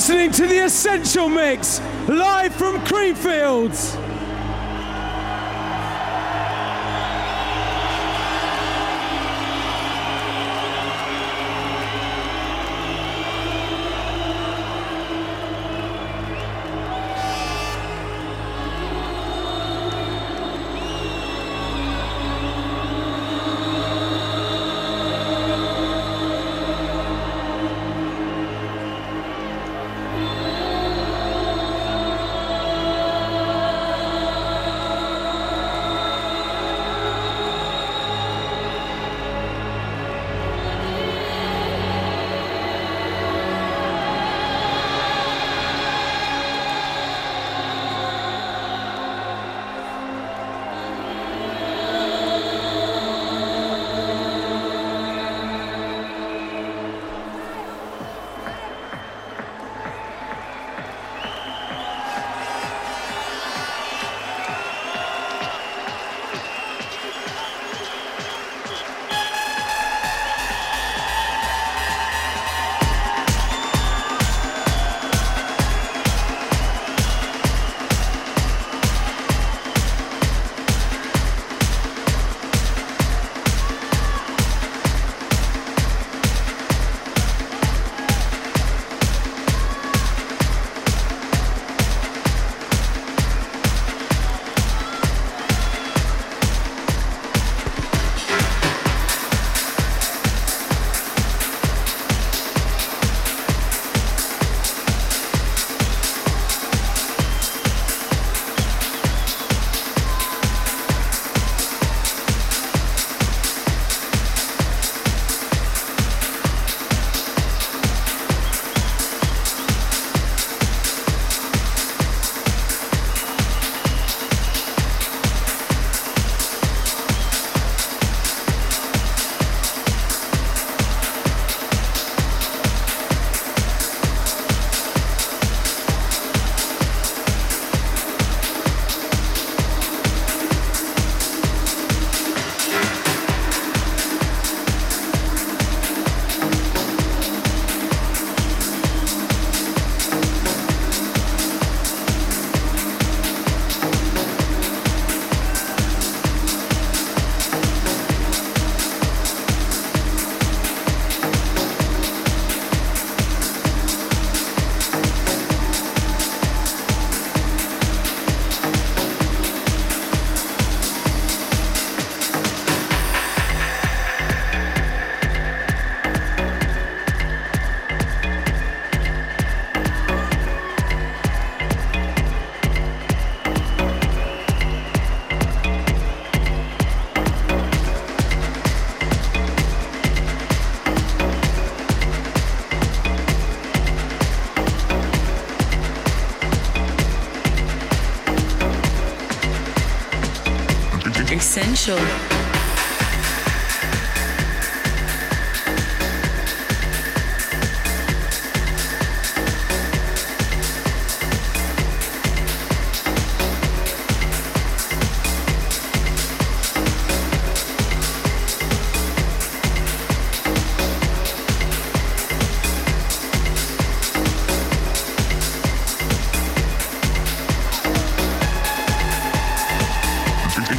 Listening to the Essential Mix, live from Creamfields.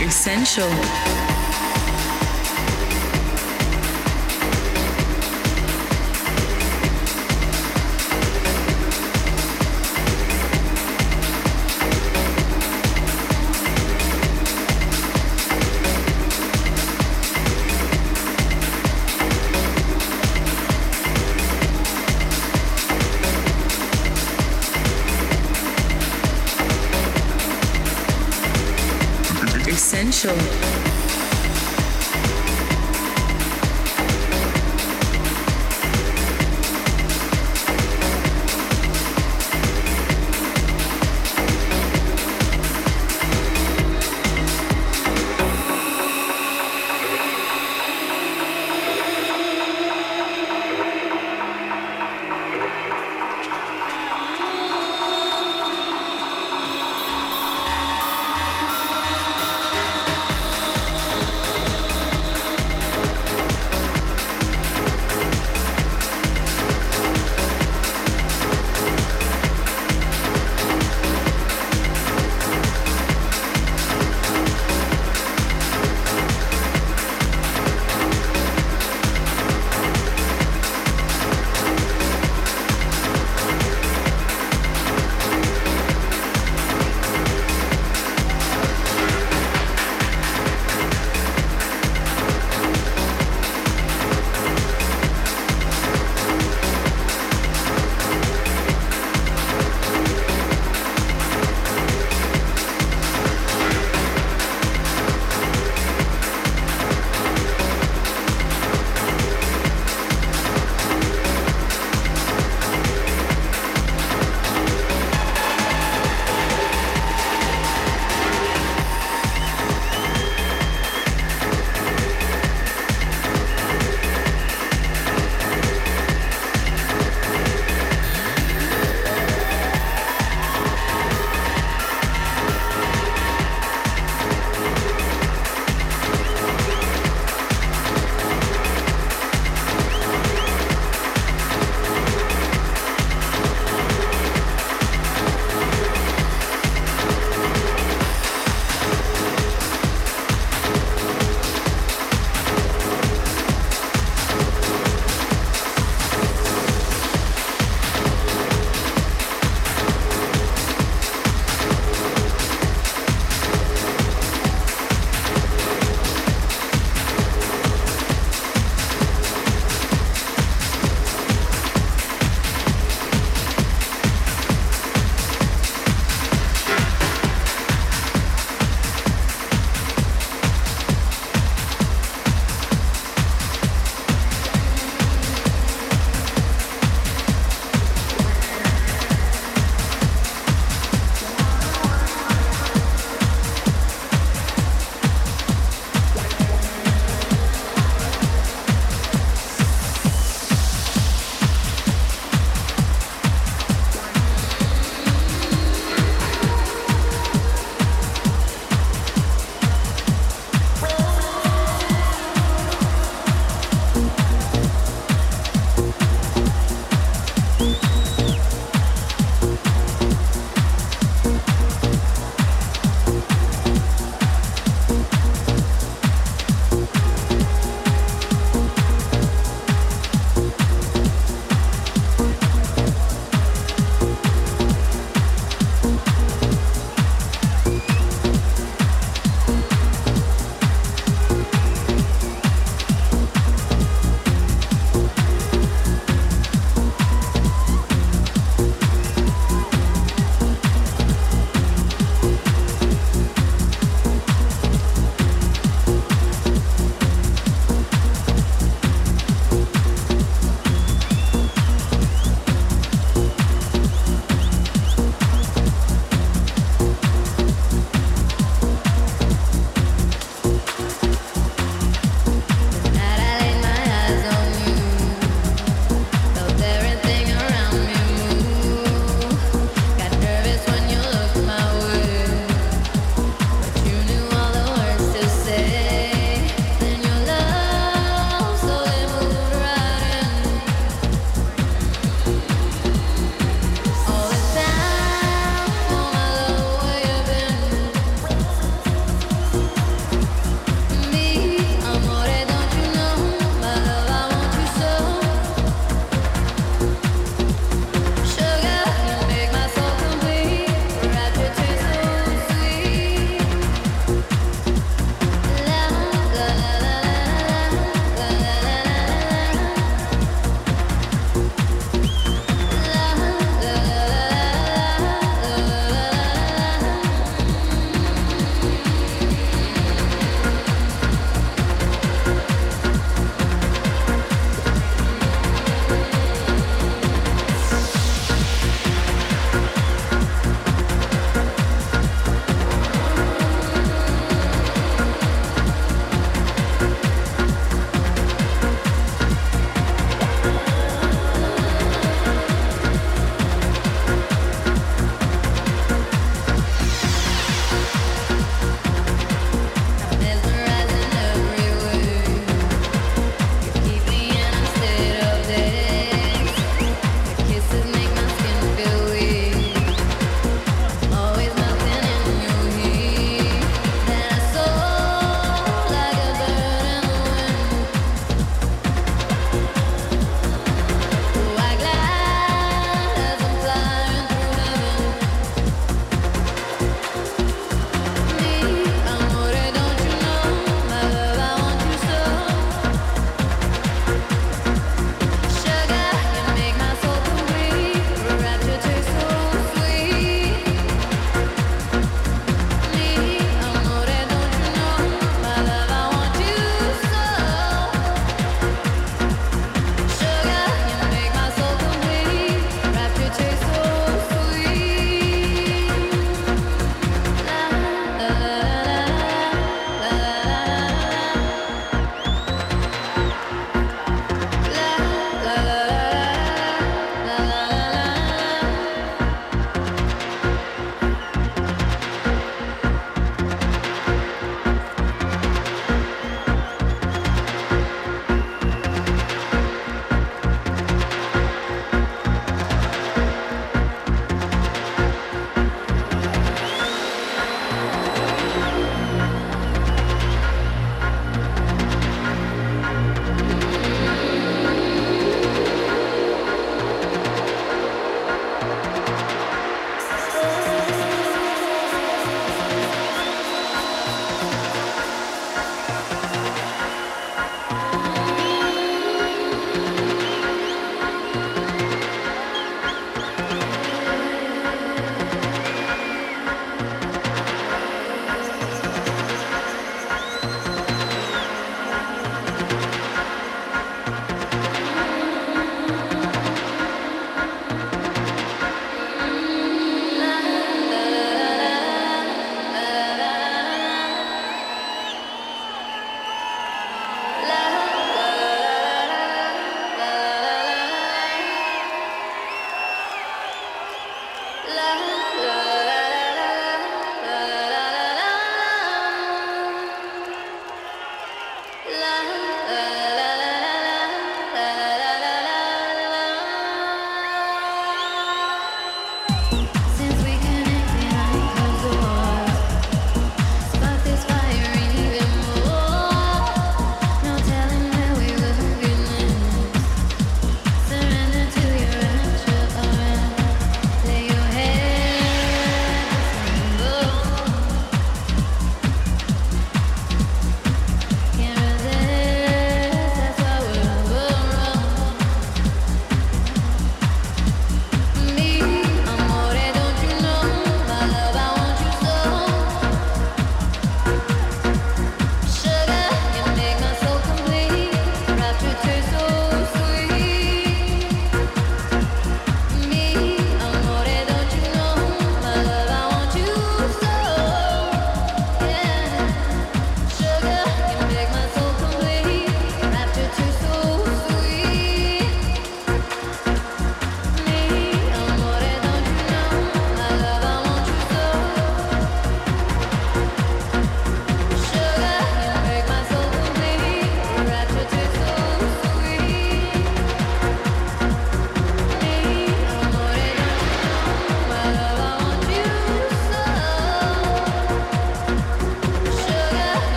Essential.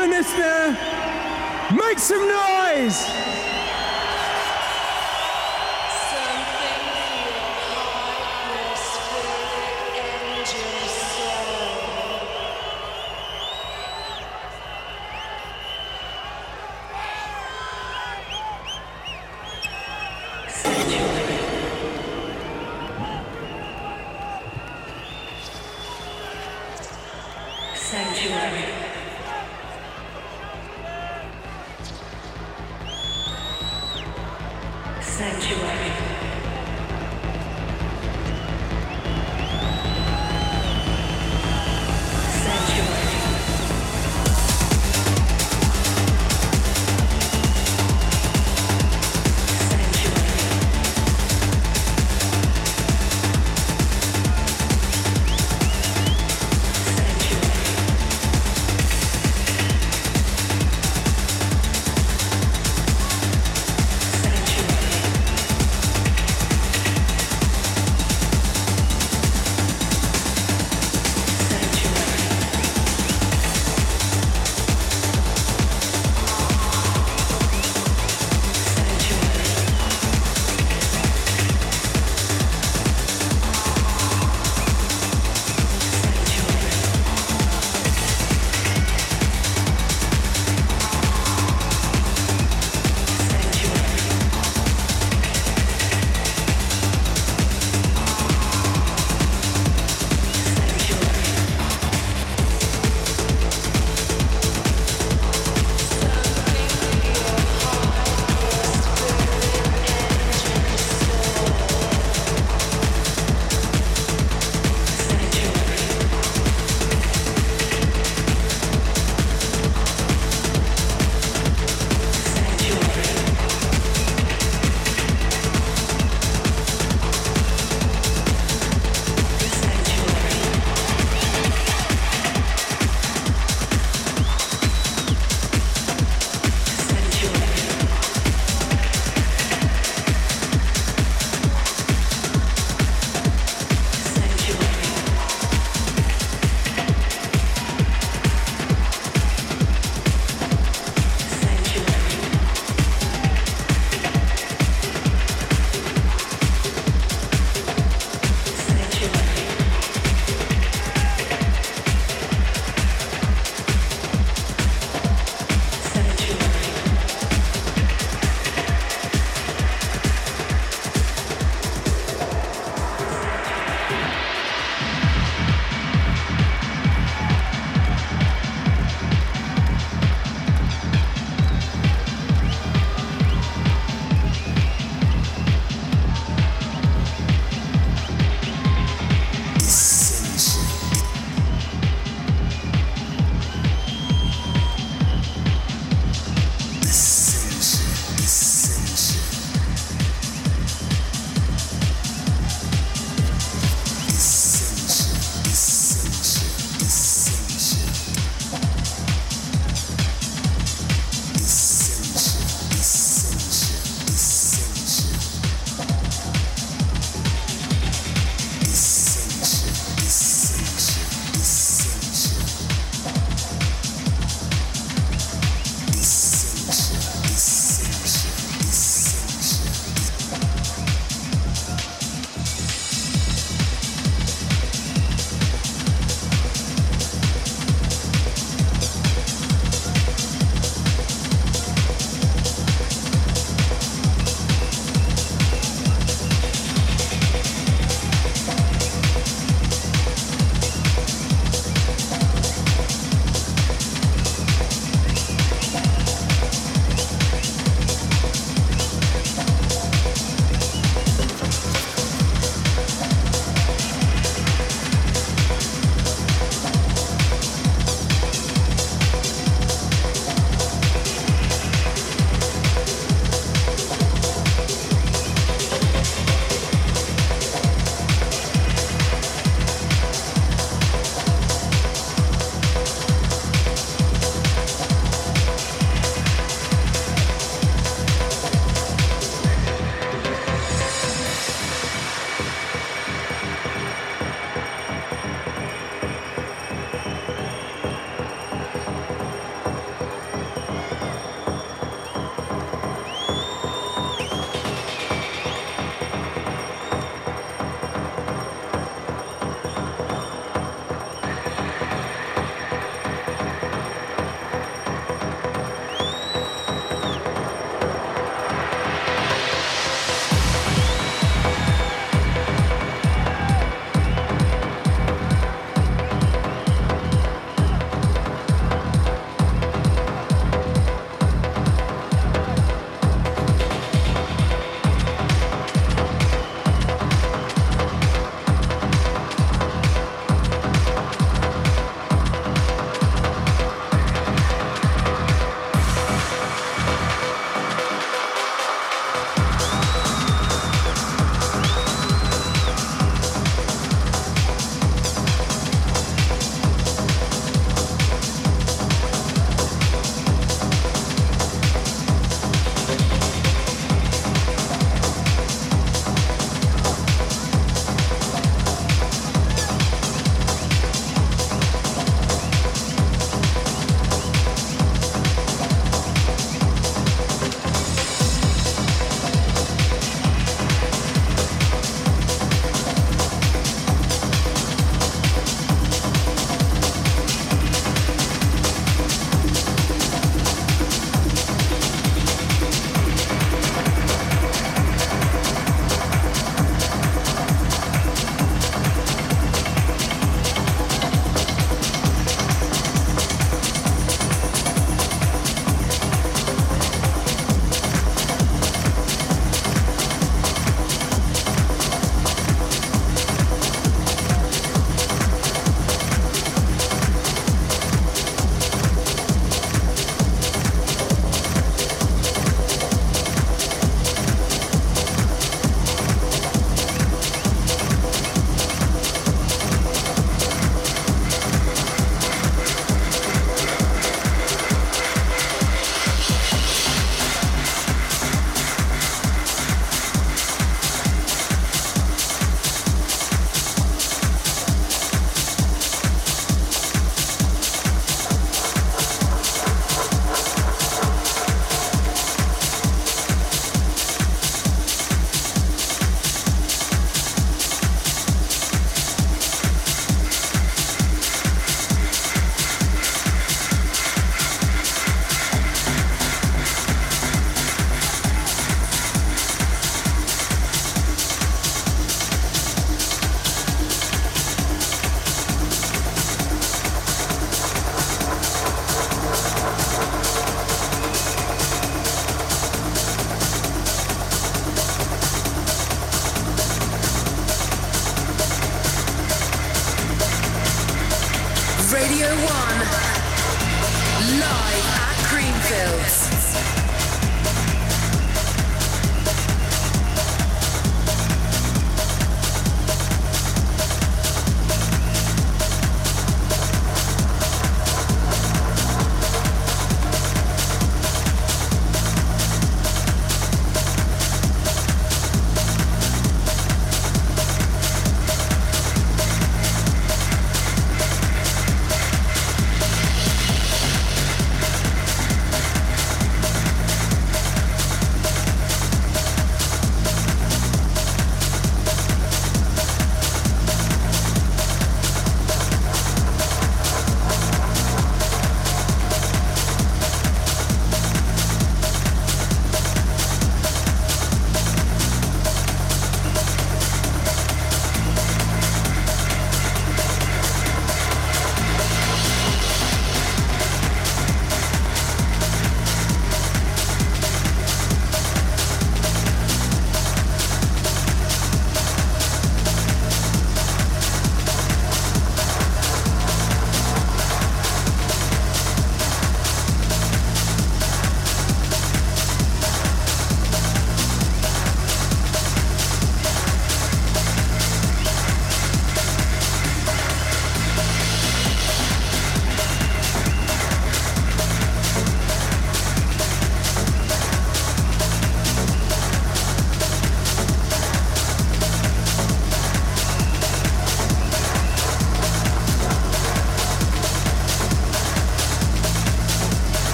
12,000 people in this there. Make some noise.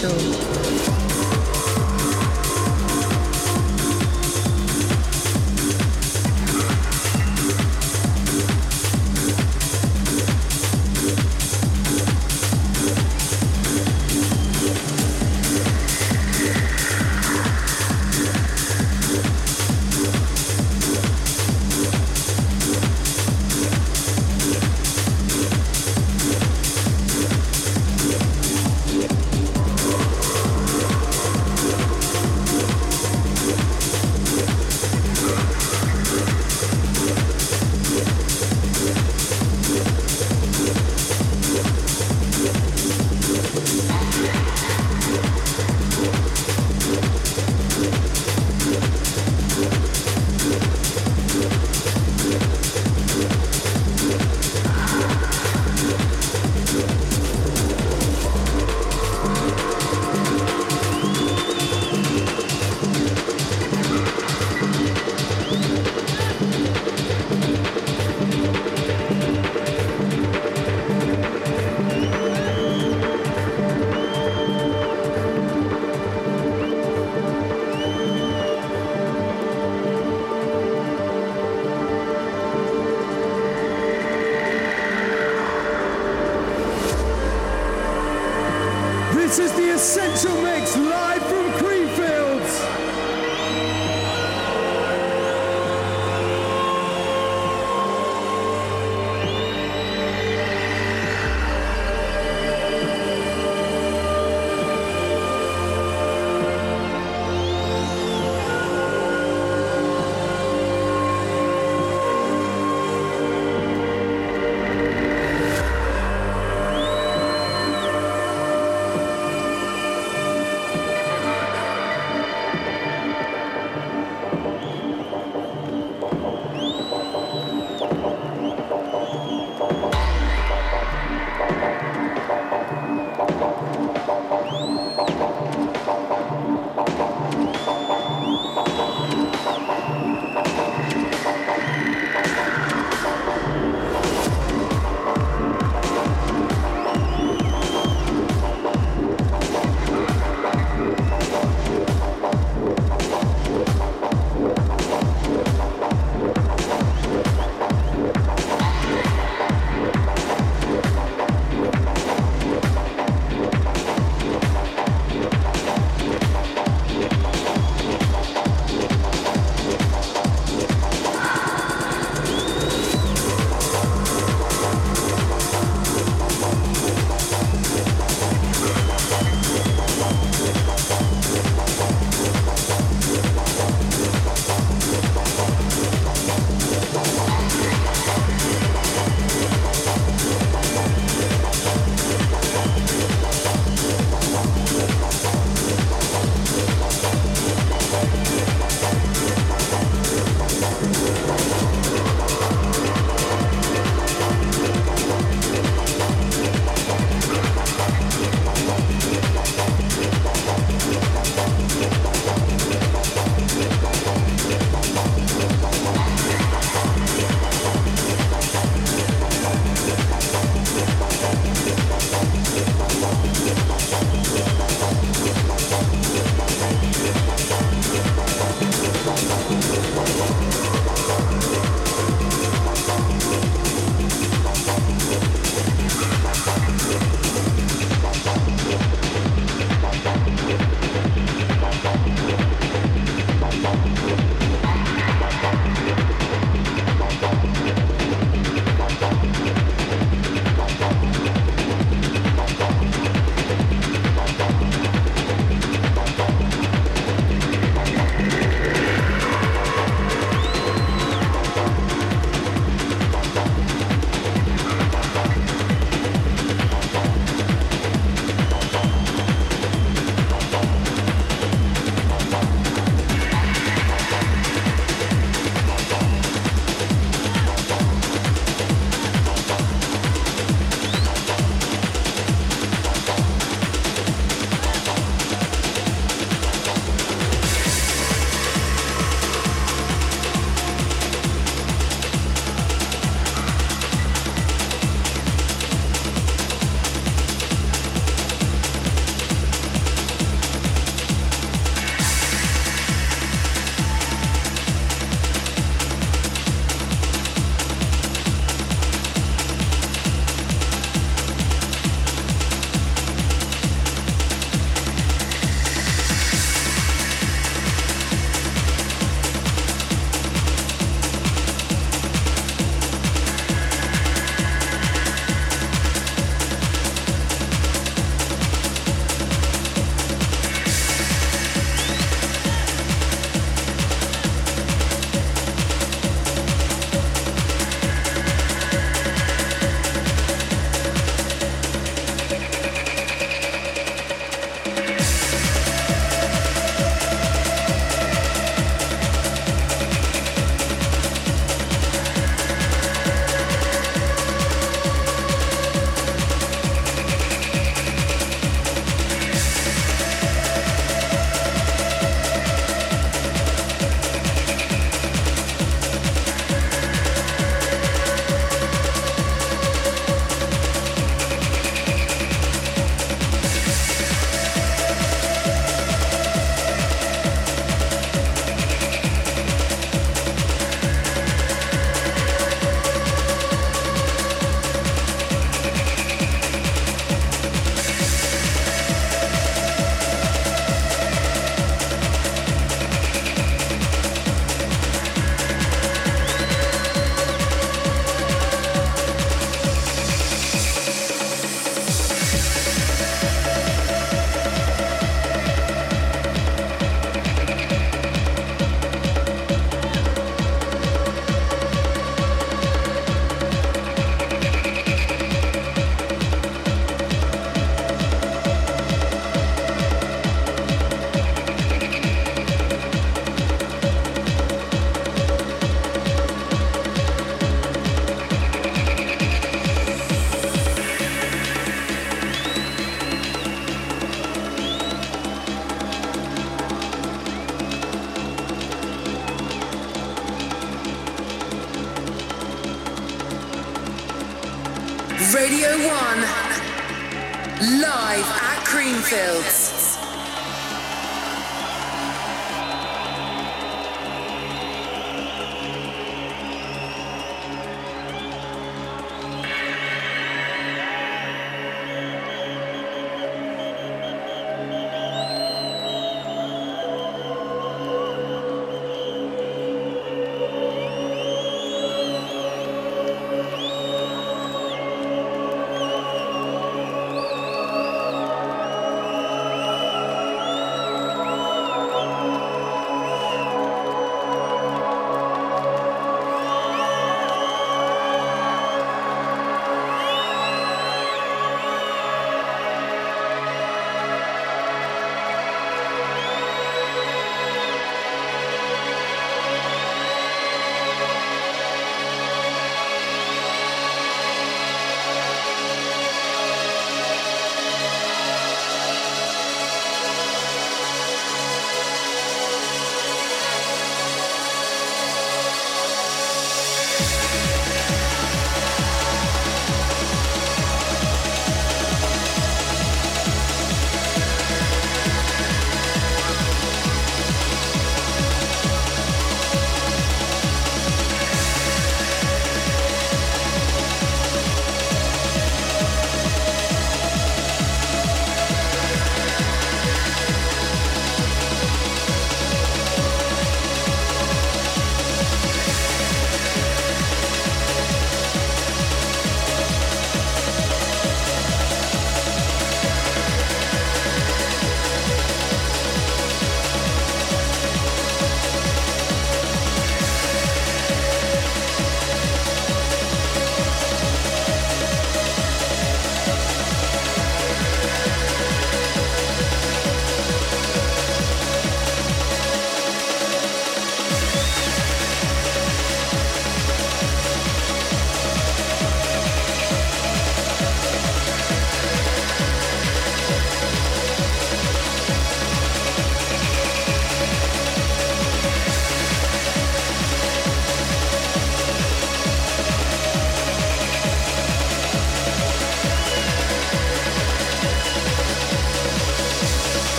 就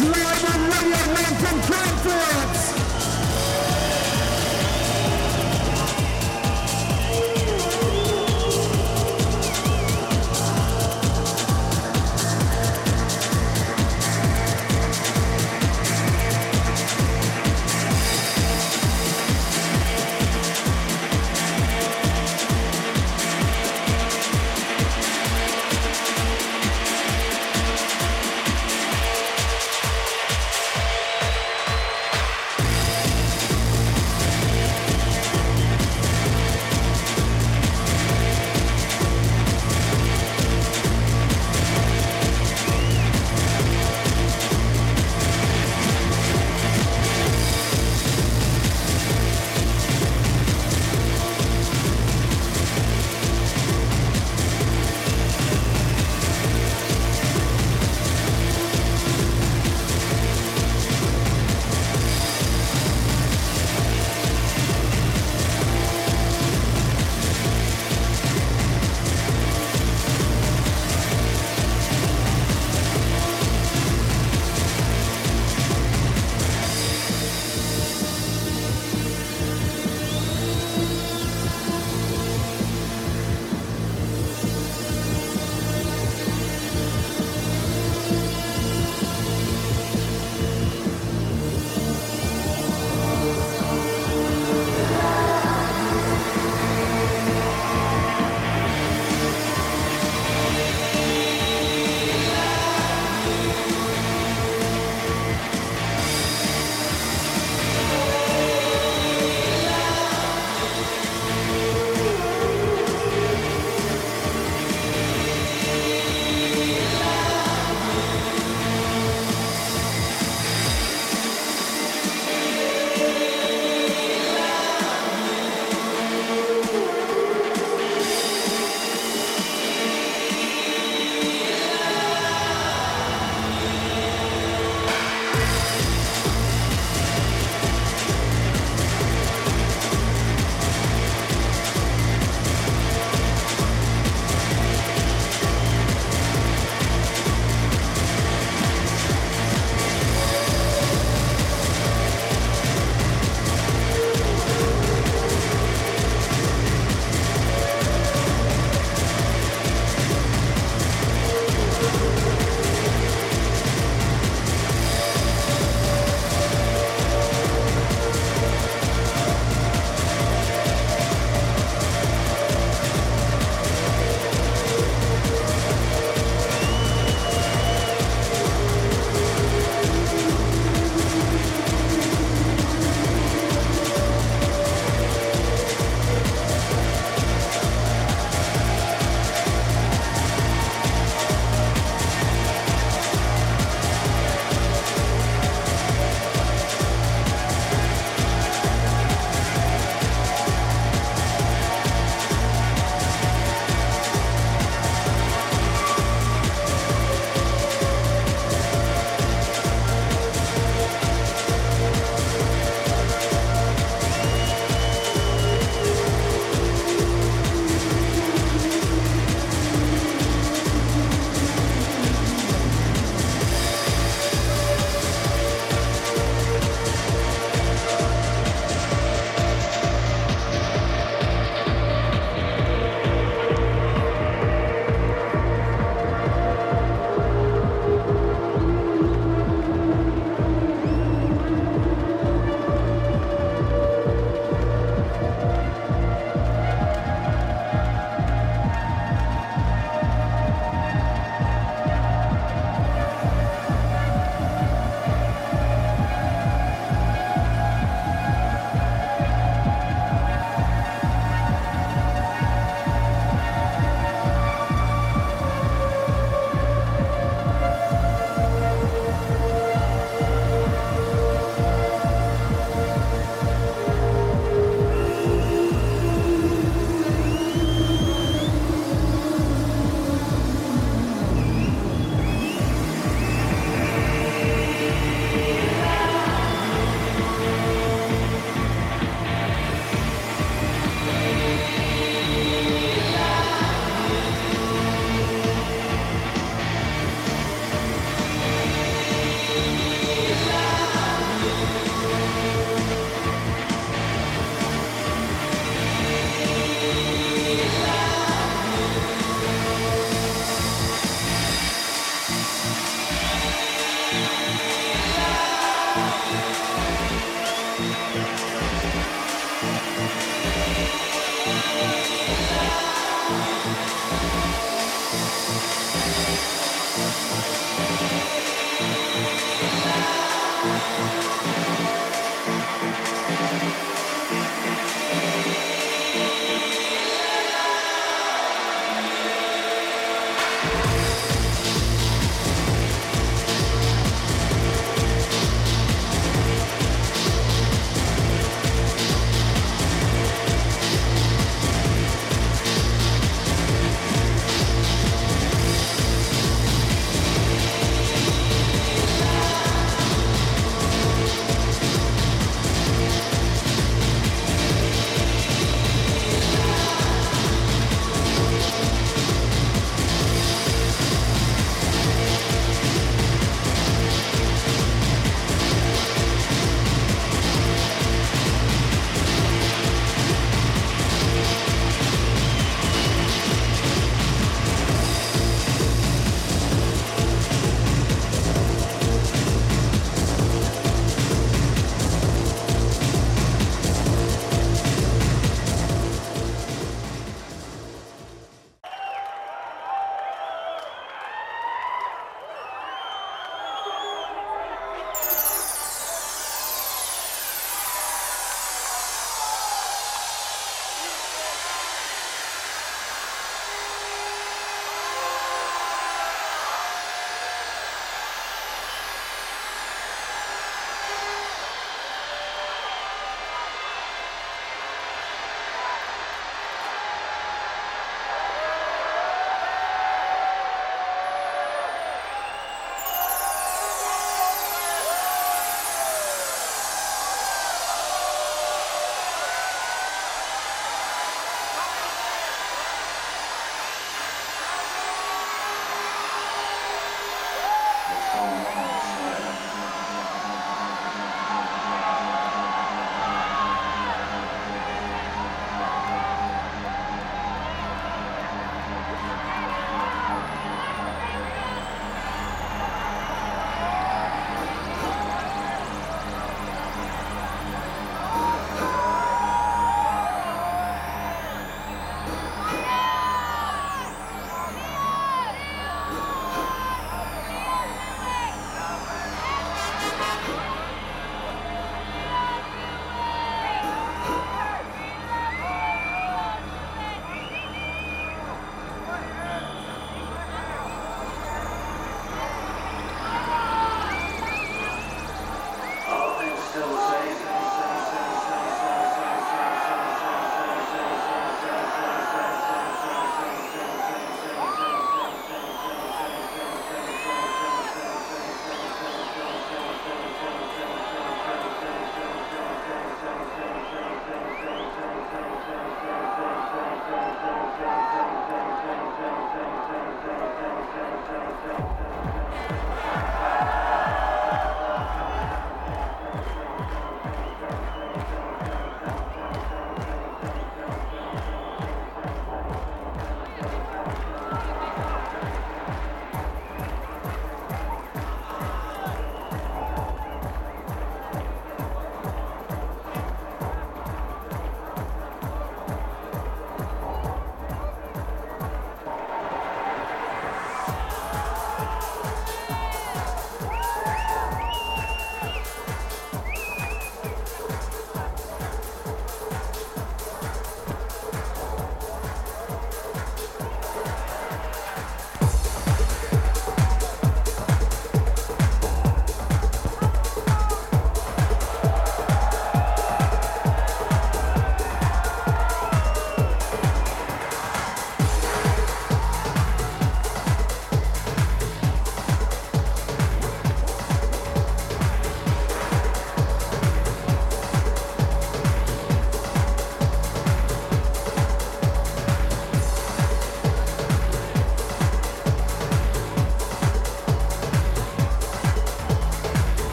Essential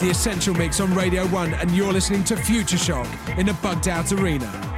the Essential Mix on Radio 1, and you're listening to Future Shock in a bugged out arena.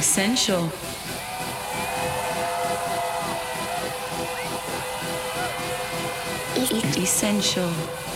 essential. essential.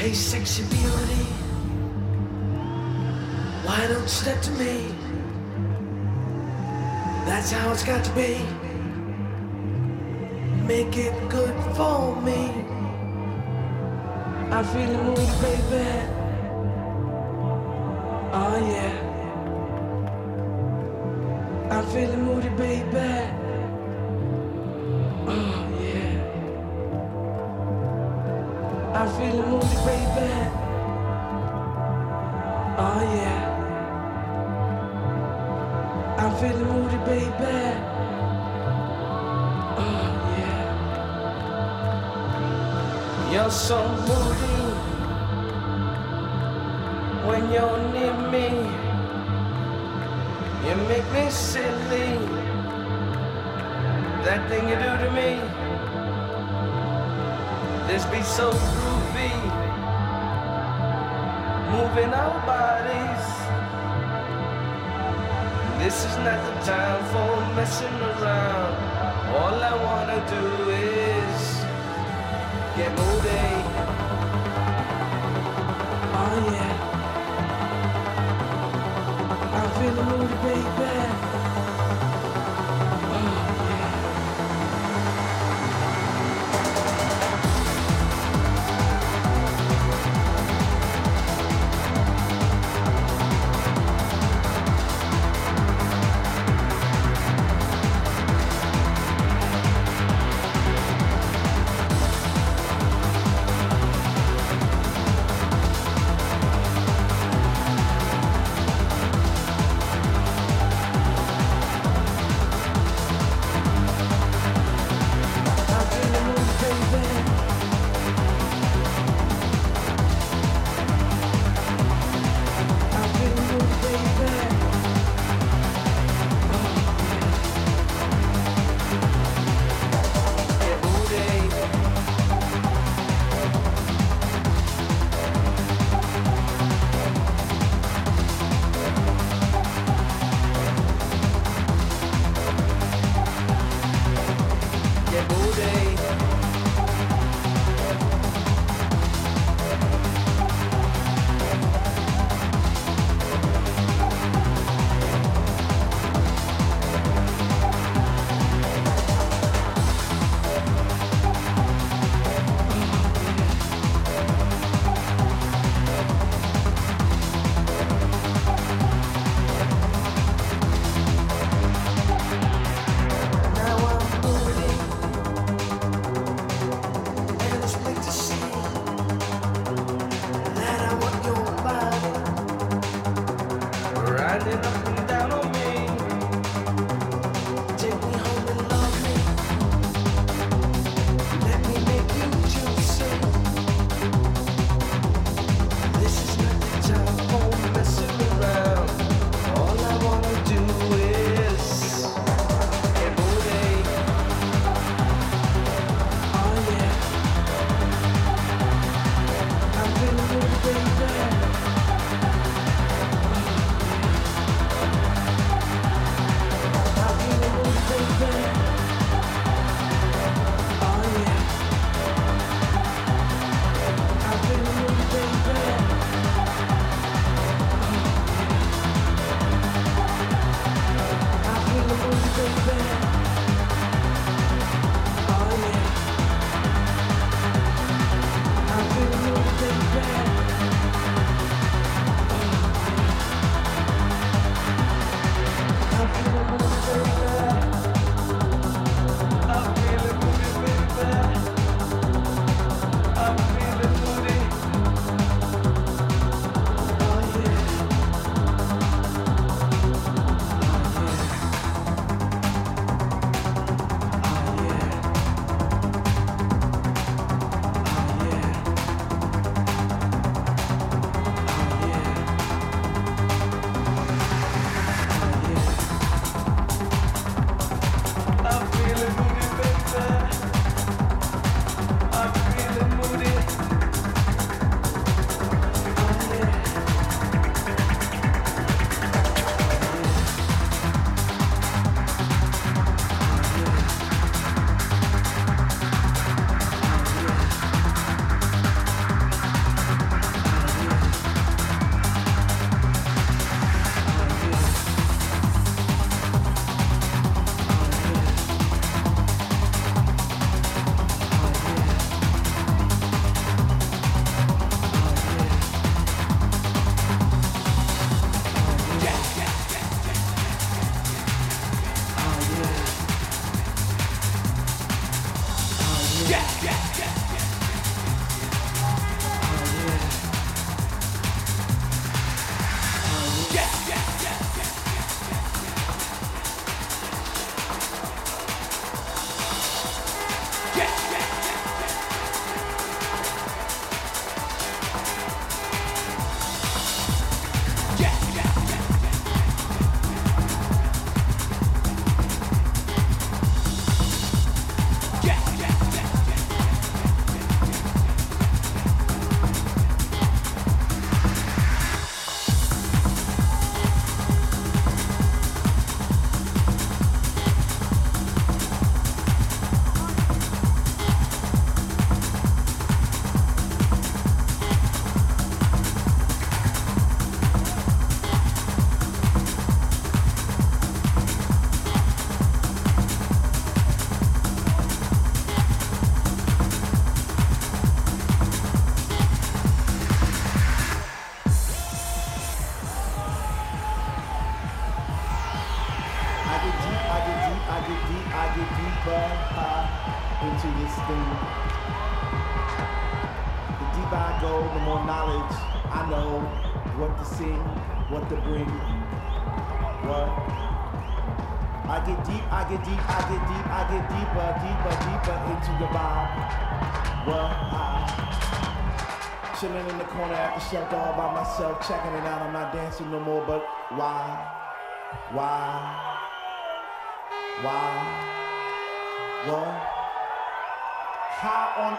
Hey, sexy beauty, why don't you step to me? That's how it's got to be. Make it good for me. I feel the mood, baby. Oh yeah. I feel the moody, baby. I feel lonely, baby. Oh yeah. I'm feeling moody, baby. Oh yeah. You're so moody when you're near me. You make me silly. That thing you do to me. This be so. Moving our bodies. This is not the time for messing around. All I wanna do is get moving.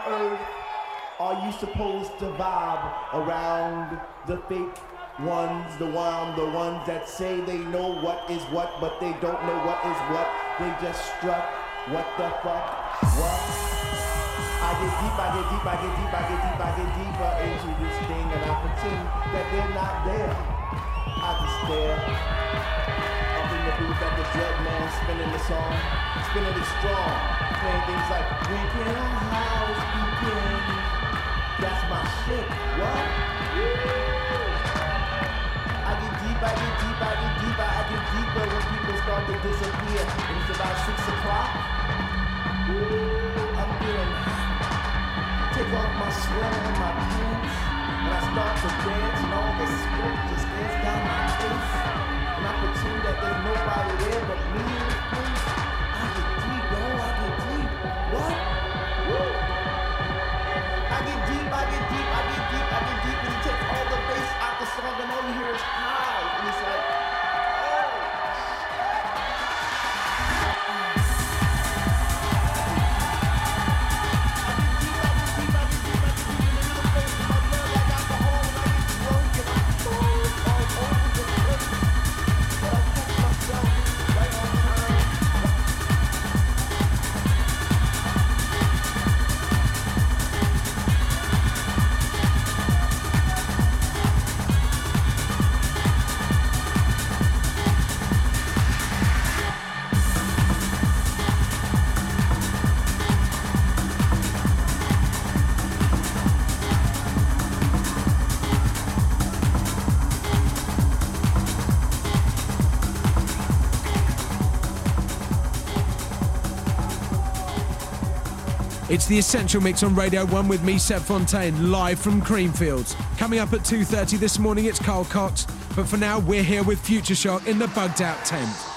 Earth are you supposed to vibe around the fake ones, the one, the ones that say they know what is what, but they don't know what is what. They just strut. What the fuck? What? I get deep, I get deep, I get deep, I get deep, I get deeper into this thing, and I pretend that they're not there. I just stare in the booth at the dread man spinning the song, spinning it strong, playing things like "We can house begin." That's my shit. What? I get deep, I get deep, I get deeper, I get deeper when people start to disappear. And it's about six o'clock. I'm feeling take off my sweater and my pants, and I start to dance, and all the smoke just gets down my face. I pretend that there's nobody there but me. I get deep, yo, I get deep. What? Woo! I get deep, I get deep, I get deep, I get deep, and he takes all the bass out the song, and all you hear is the Essential Mix on Radio 1 with me, Seb Fontaine, live from Creamfields. Coming up at 2.30 this morning, it's Carl Cox. But for now, we're here with Futureshock in the Bugged Out tent.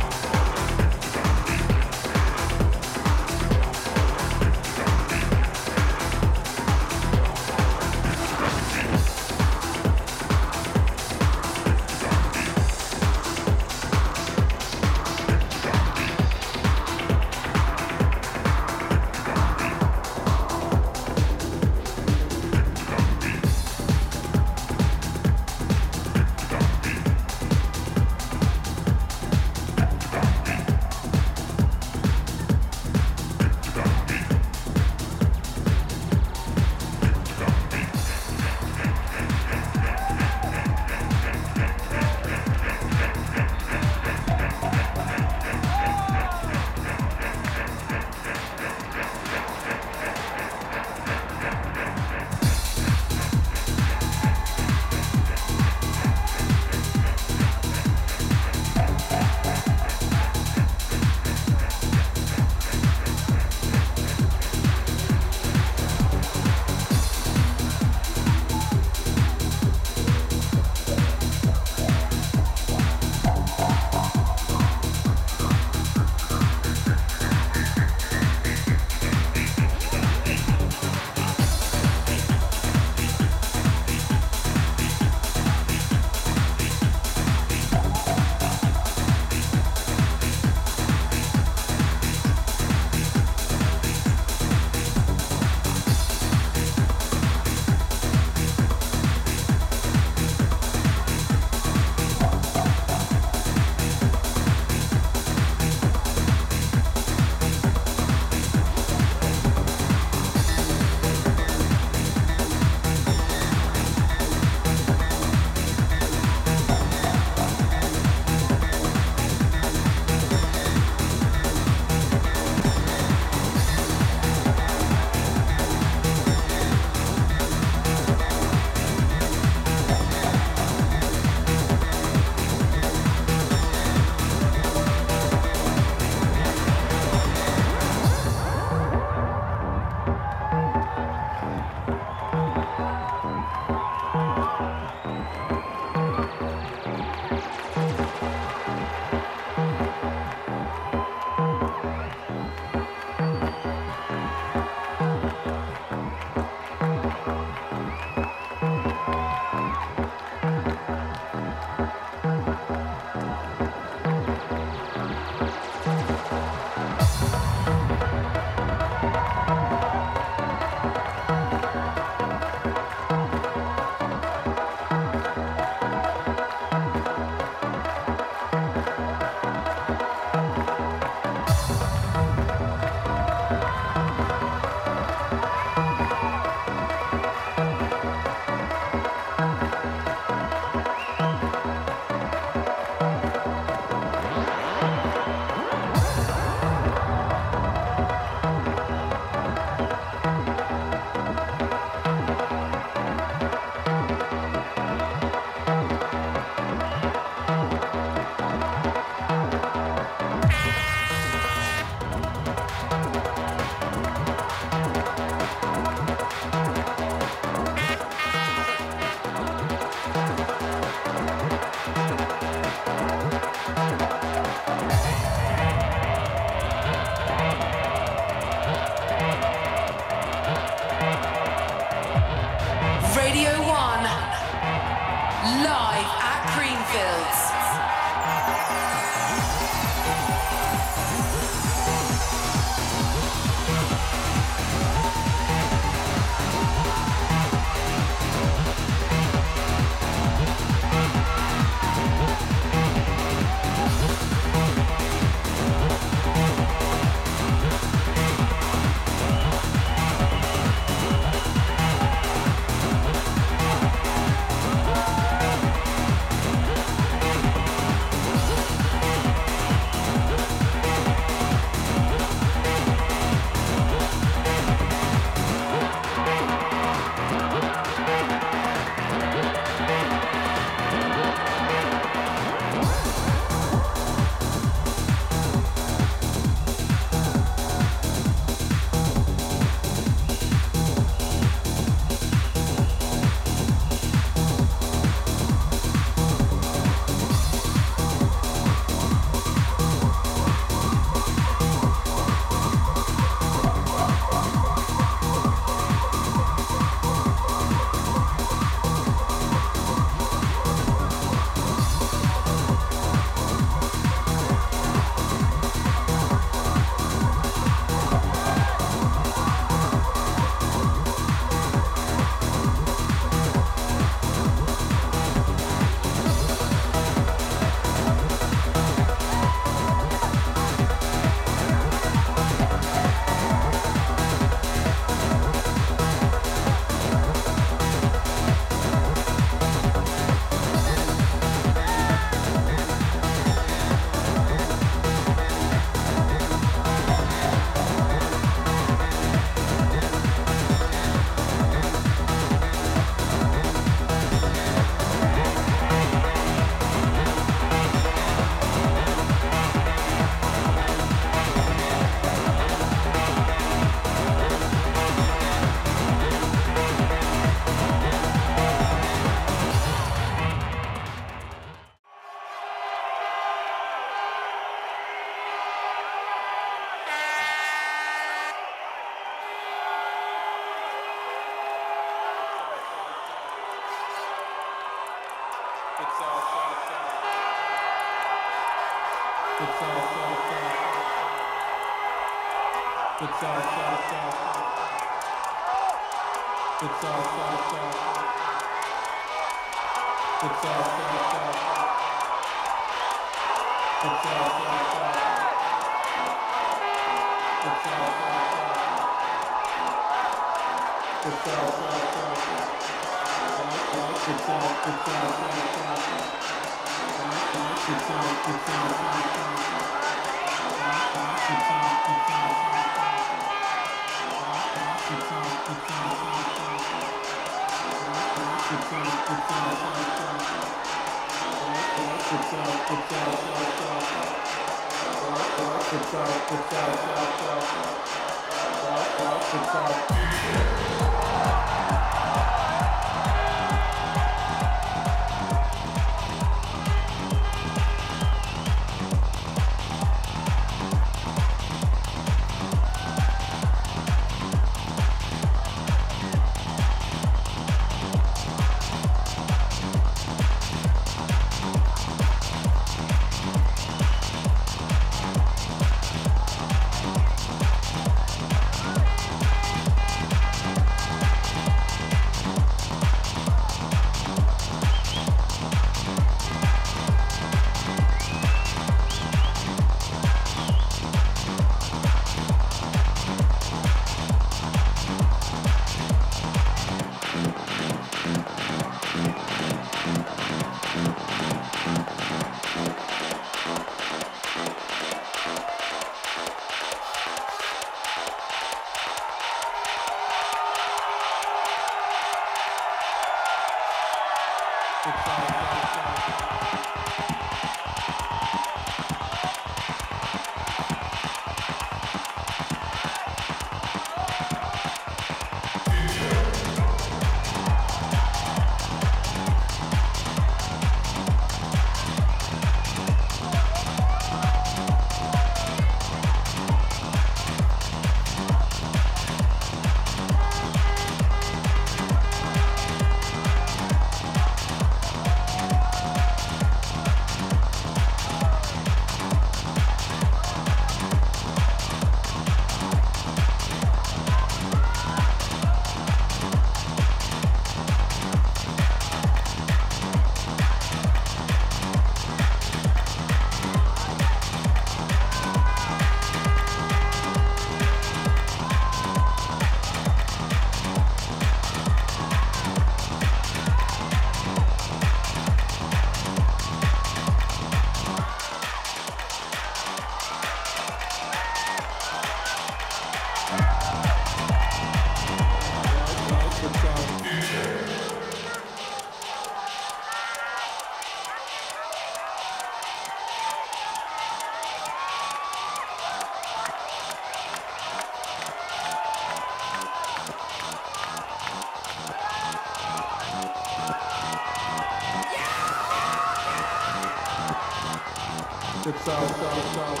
it's south, south, south.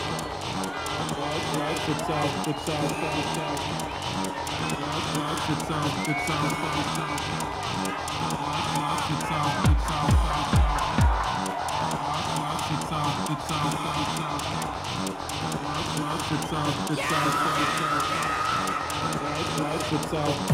North, north, it's south, it's south, south, south. North, north, it's south, it's south, south, south. North, north, it's south, it's south, south, south. North, north, it's south, it's south, south, south. North, north, it's south, it's south, south, south. North, north, it's south.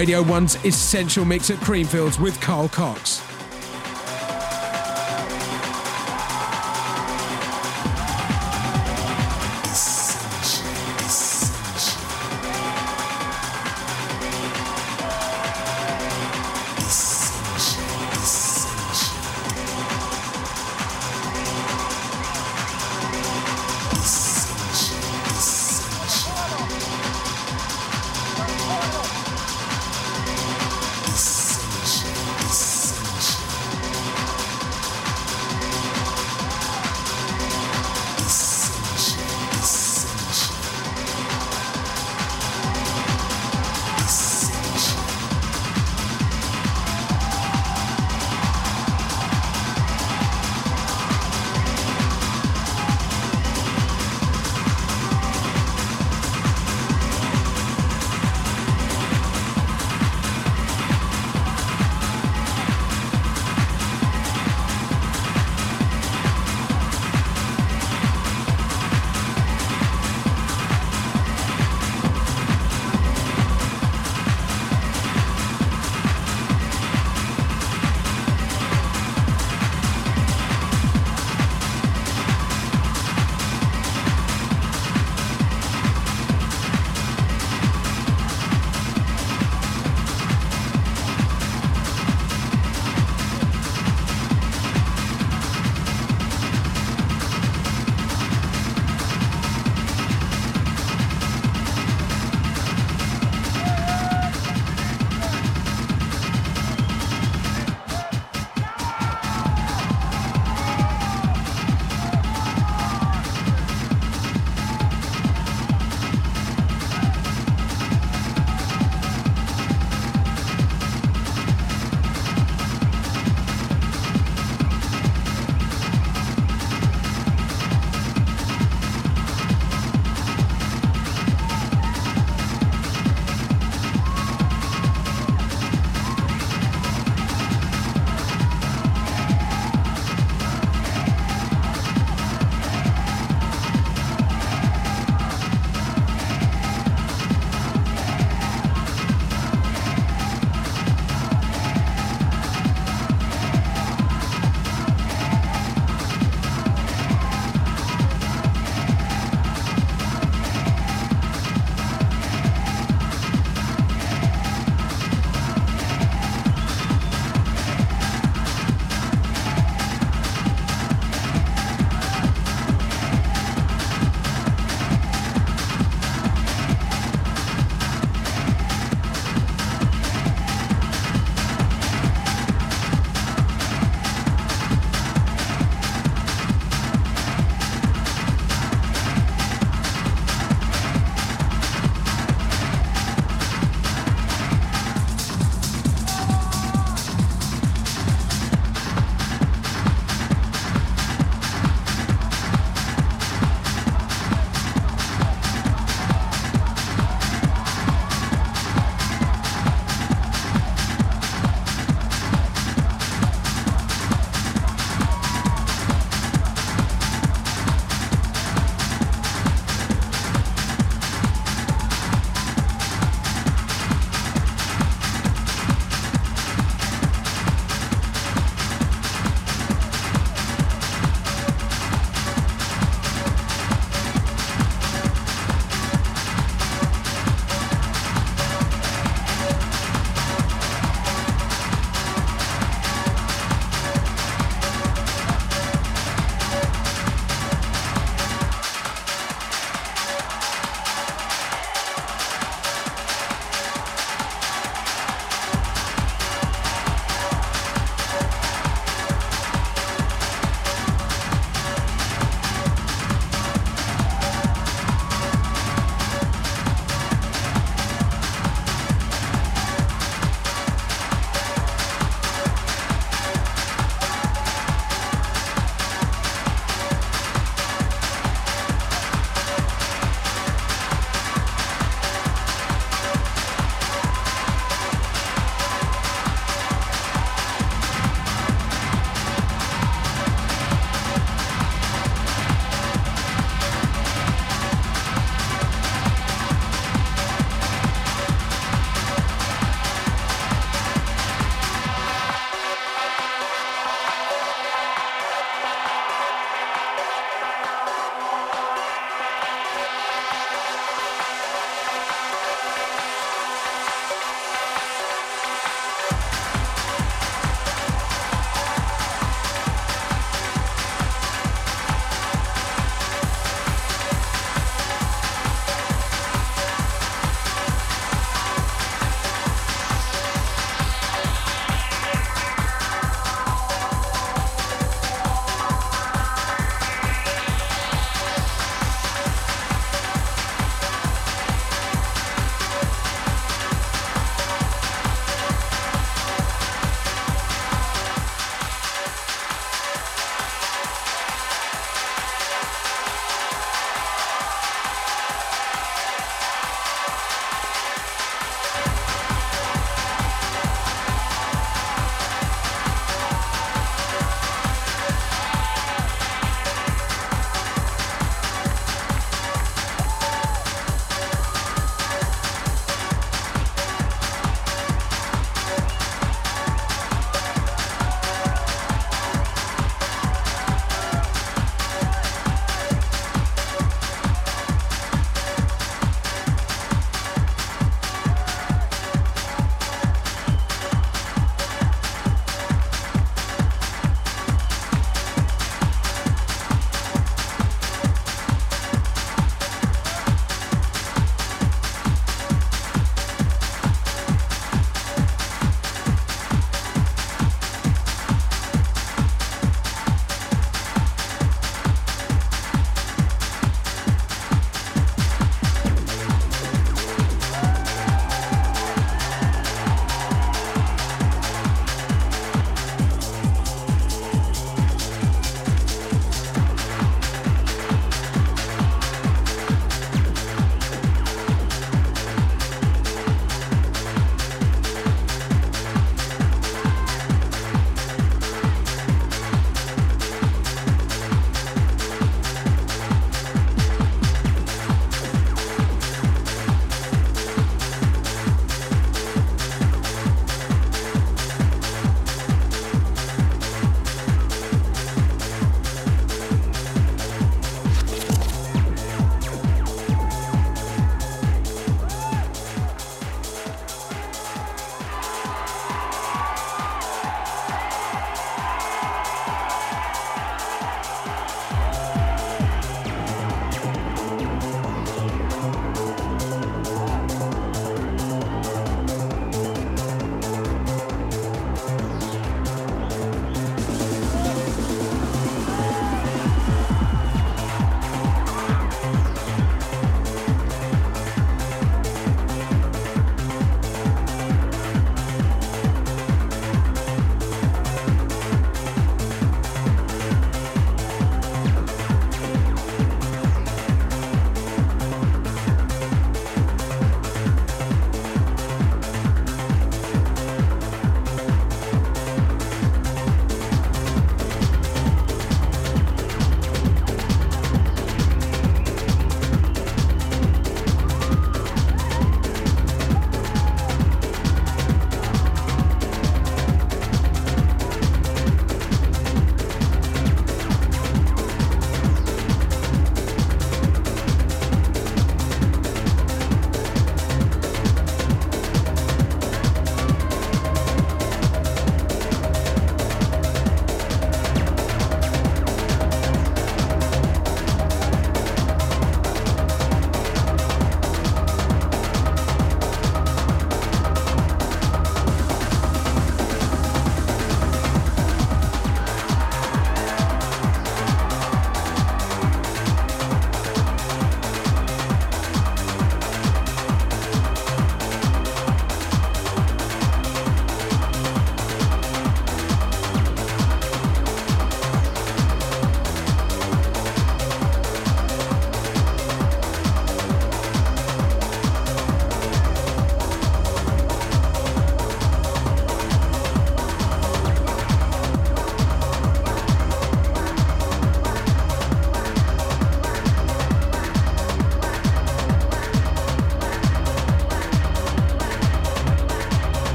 Radio 1's Essential Mix at Creamfields with Carl Cox.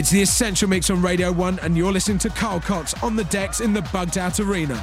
It's the Essential Mix on Radio 1, and you're listening to Carl Cox on the decks in the Bugged Out Arena.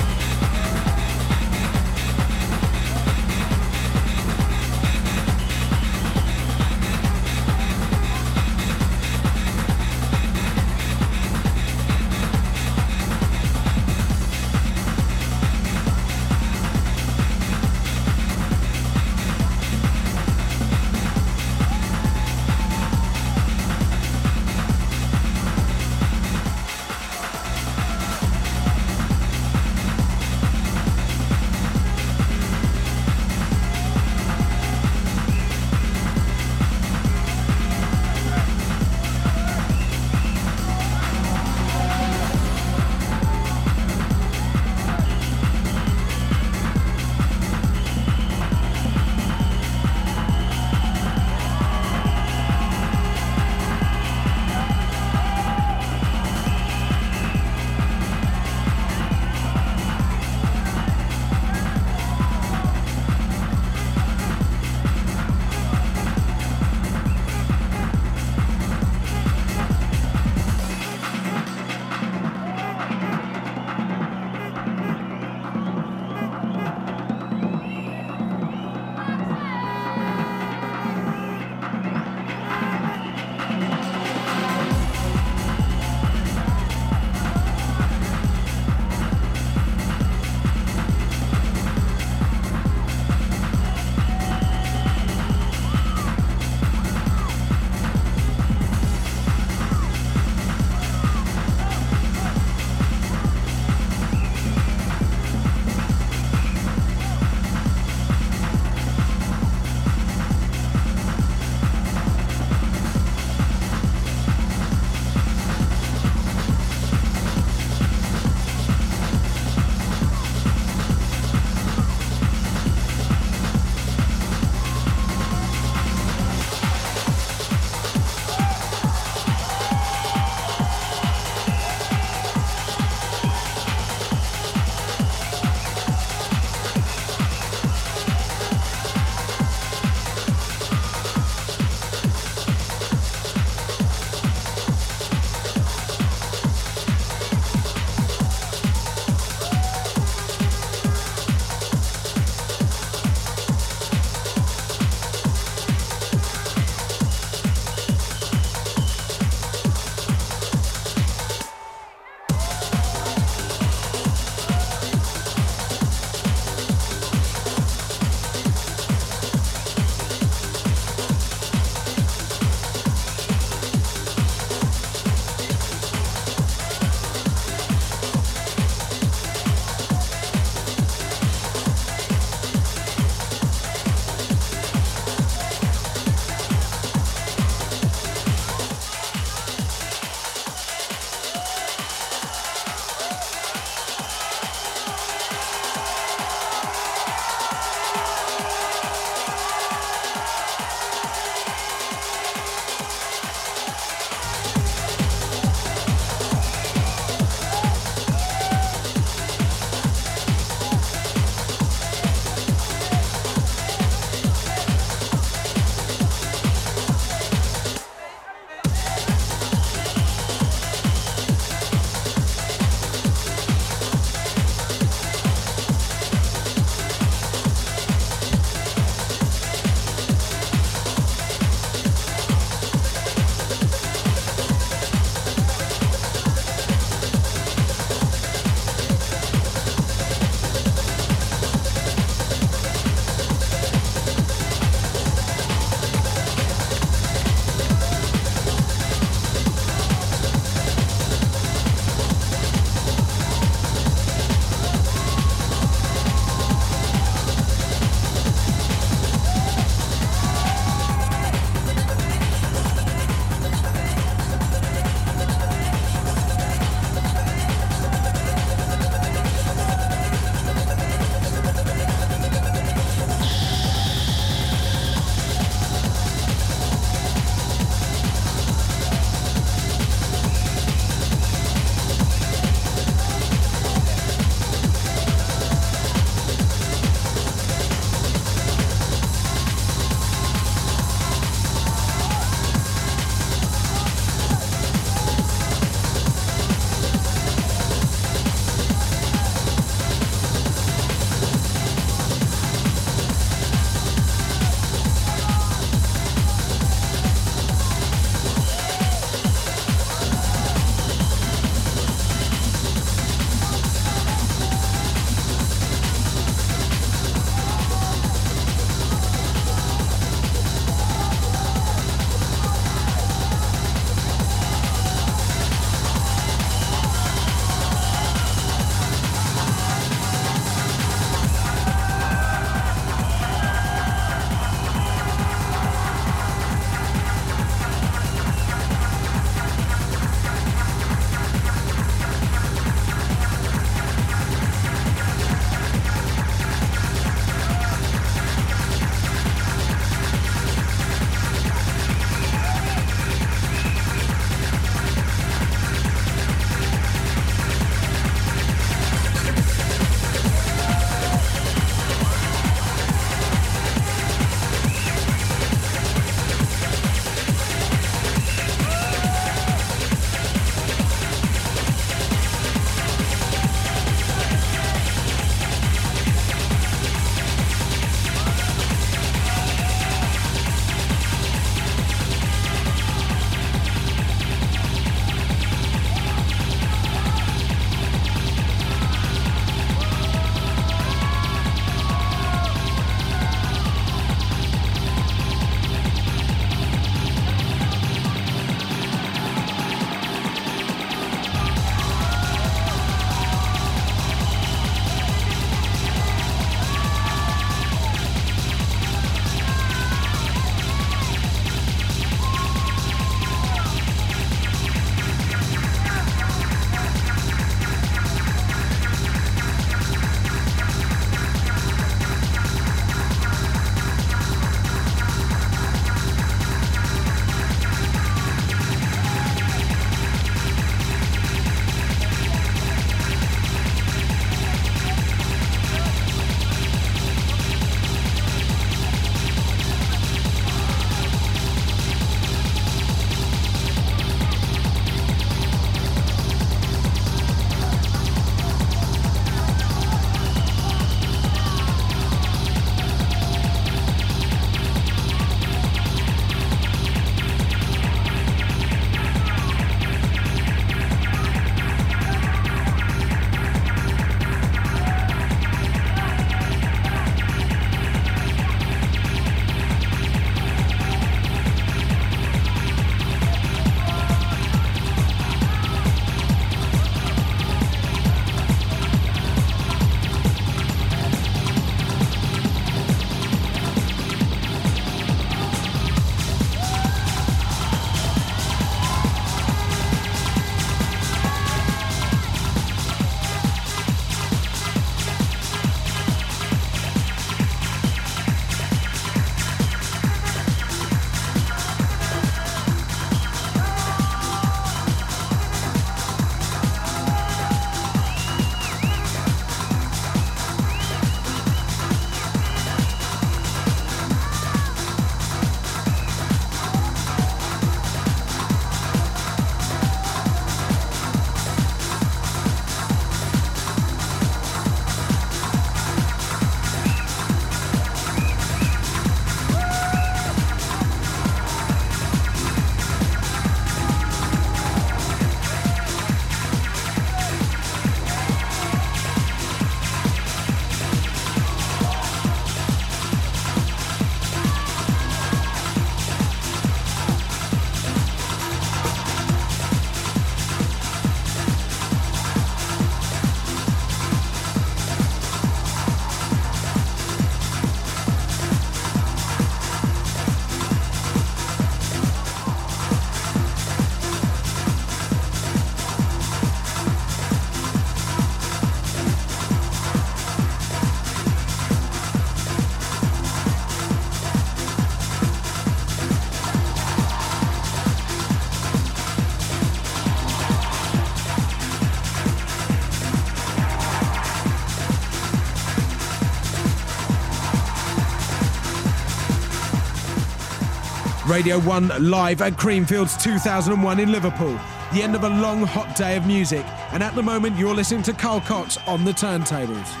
Radio 1 live at Creamfields 2001 in Liverpool. The end of a long, hot day of music. And at the moment, you're listening to Carl Cox on the turntables.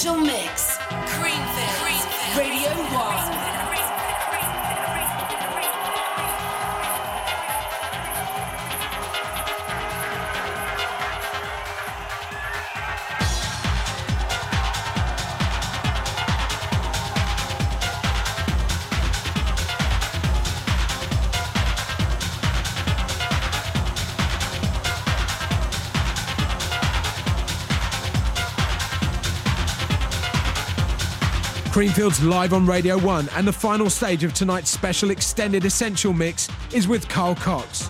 Essential Mix. Creamfields live on Radio 1, and the final stage of tonight's special extended Essential Mix is with Carl Cox.